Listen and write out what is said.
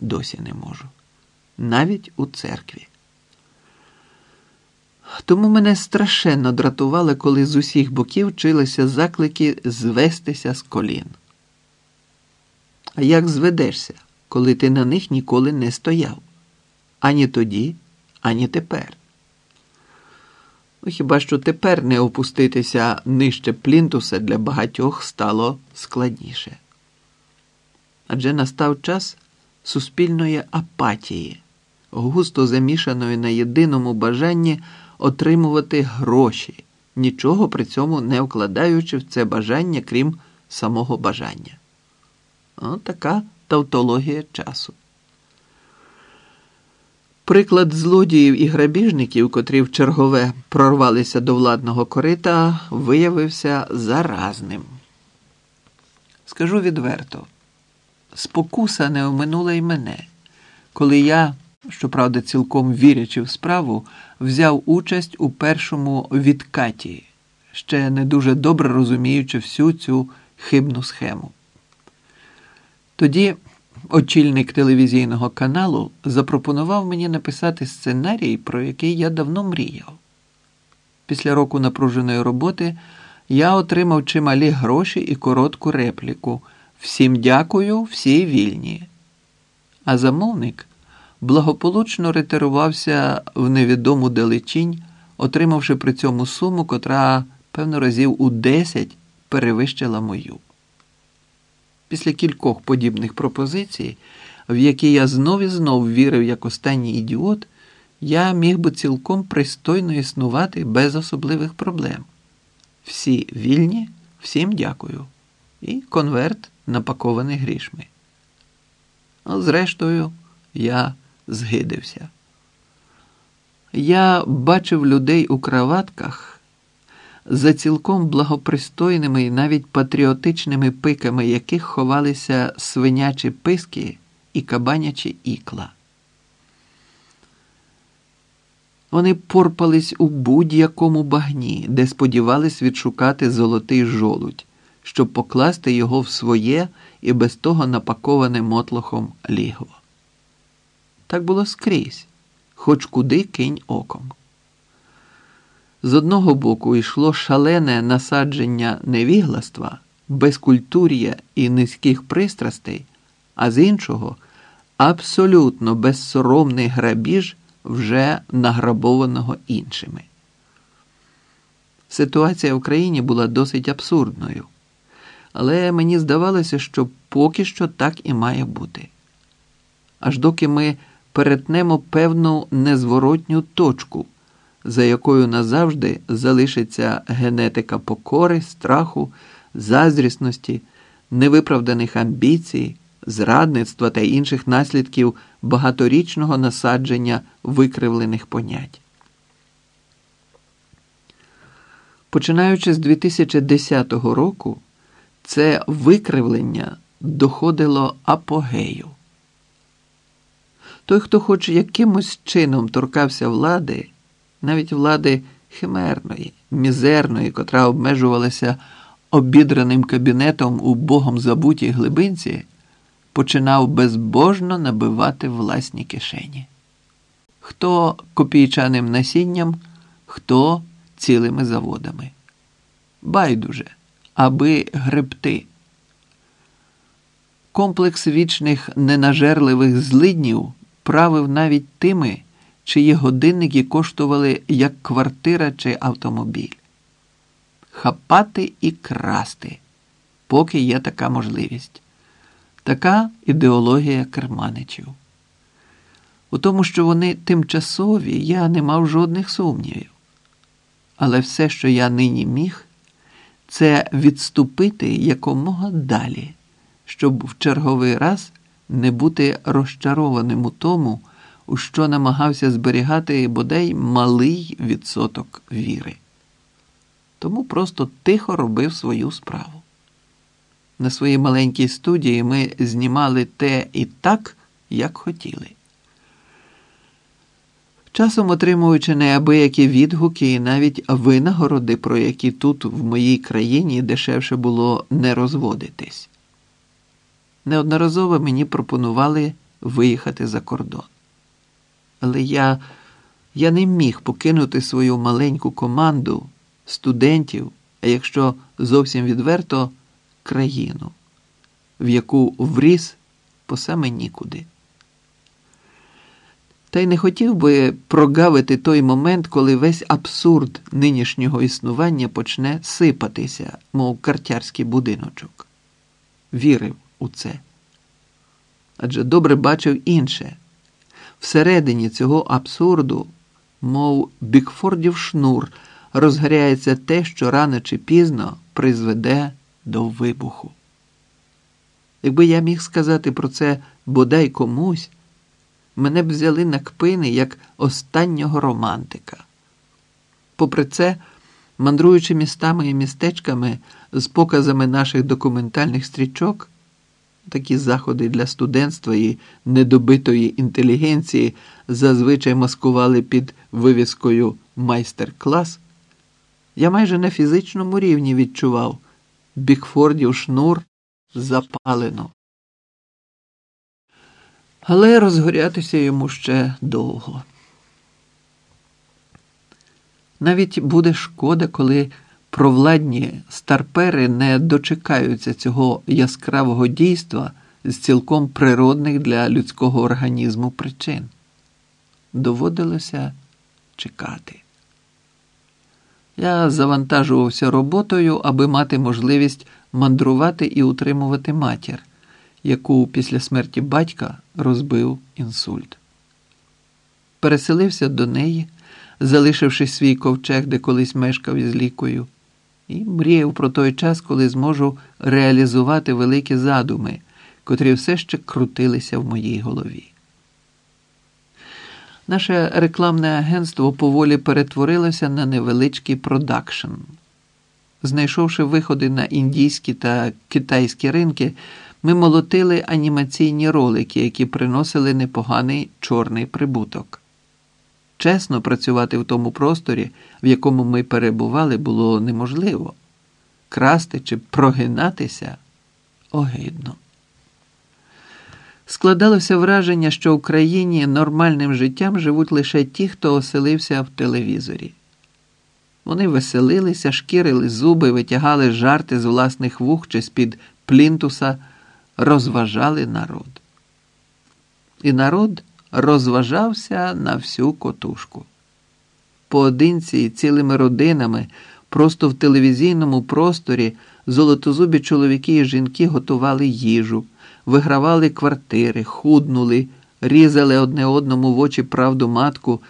досі не можу. Навіть у церкві. Тому мене страшенно дратувало, коли з усіх боків чилися заклики звестися з колін. А як зведешся, коли ти на них ніколи не стояв? Ані тоді, ані тепер. Ну, хіба що тепер не опуститися нижче плінтуса для багатьох стало складніше. Адже настав час суспільної апатії, густо замішаної на єдиному бажанні отримувати гроші, нічого при цьому не вкладаючи в це бажання, крім самого бажання. О, така тавтологія часу. Приклад злодіїв і грабіжників, котрі в чергове прорвалися до владного корита, виявився заразним. Скажу відверто, спокуса не оминула й мене, коли я, щоправда, цілком вірячи в справу, взяв участь у першому відкаті, ще не дуже добре розуміючи всю цю хибну схему. Тоді очільник телевізійного каналу запропонував мені написати сценарій, про який я давно мріяв. Після року напруженої роботи я отримав чималі гроші і коротку репліку. Всім дякую, всі вільні. А замовник благополучно ретирувався в невідому далечінь, отримавши при цьому суму, котра, певно, разів у десять перевищила мою. Після кількох подібних пропозицій, в які я знов і знов вірив як останній ідіот, я міг би цілком пристойно існувати без особливих проблем. Всі вільні, всім дякую. І конверт напакований грішми. Зрештою, я згидився. Я бачив людей у краватках за цілком благопристойними і навіть патріотичними пиками, яких ховалися свинячі писки і кабанячі ікла. Вони порпались у будь-якому багні, де сподівались відшукати золотий жолудь, щоб покласти його в своє і без того напаковане мотлохом лігво. Так було скрізь, хоч куди кинь оком. З одного боку йшло шалене насадження невігластва, безкультур'я і низьких пристрастей, а з іншого абсолютно безсоромний грабіж вже награбованого іншими. Ситуація в країні була досить абсурдною, але мені здавалося, що поки що так і має бути. Аж доки ми перетнемо певну незворотню точку за якою назавжди залишиться генетика покори, страху, заздрісності, невиправданих амбіцій, зрадництва та інших наслідків багаторічного насадження викривлених понять. Починаючи з 2010 року, це викривлення доходило апогею. Той, хто хоч якимось чином торкався влади, навіть влади химерної, мізерної, котра обмежувалася обідраним кабінетом у богом забутій глибинці, починав безбожно набивати власні кишені. Хто копійчаним насінням, хто цілими заводами. Байдуже, аби гребти. Комплекс вічних ненажерливих злиднів правив навіть тими чиї годинники коштували як квартира чи автомобіль. Хапати і красти, поки є така можливість. Така ідеологія керманичів. У тому, що вони тимчасові, я не мав жодних сумнівів. Але все, що я нині міг, це відступити якомога далі, щоб в черговий раз не бути розчарованим у тому у що намагався зберігати бодай малий відсоток віри. Тому просто тихо робив свою справу. На своїй маленькій студії ми знімали те і так, як хотіли. Часом отримуючи неабиякі відгуки і навіть винагороди, про які тут в моїй країні дешевше було не розводитись. Неодноразово мені пропонували виїхати за кордон. Але я, я не міг покинути свою маленьку команду студентів, а якщо зовсім відверто, країну, в яку вріс по саме нікуди. Та й не хотів би прогавити той момент, коли весь абсурд нинішнього існування почне сипатися, мов картярський будиночок. Вірив у це. Адже добре бачив інше. Всередині цього абсурду, мов бікфордів шнур, розгоряється те, що рано чи пізно призведе до вибуху. Якби я міг сказати про це бодай комусь, мене б взяли на кпини як останнього романтика. Попри це, мандруючи містами і містечками з показами наших документальних стрічок, такі заходи для студентства і недобитої інтелігенції зазвичай маскували під вивіскою майстер-клас, я майже на фізичному рівні відчував Бікфордів шнур запалено. Але розгорятися йому ще довго. Навіть буде шкода, коли провладні старпери не дочекаються цього яскравого дійства з цілком природних для людського організму причин. Доводилося чекати. Я завантажувався роботою, аби мати можливість мандрувати і утримувати матір, яку після смерті батька розбив інсульт. Переселився до неї, залишивши свій ковчег, де колись мешкав із лікою, і мріяв про той час, коли зможу реалізувати великі задуми, котрі все ще крутилися в моїй голові. Наше рекламне агентство поволі перетворилося на невеличкий продакшн. Знайшовши виходи на індійські та китайські ринки, ми молотили анімаційні ролики, які приносили непоганий чорний прибуток. Чесно працювати в тому просторі, в якому ми перебували, було неможливо. Красти чи прогинатися огидно. Складалося враження, що в країні нормальним життям живуть лише ті, хто оселився в телевізорі. Вони веселилися, шкірили зуби, витягали жарти з власних вух чи з-під плінтуса, розважали народ. І народ розважався на всю котушку. Поодинці і цілими родинами, просто в телевізійному просторі золотозубі чоловіки і жінки готували їжу вигравали квартири, худнули, різали одне одному в очі правду матку.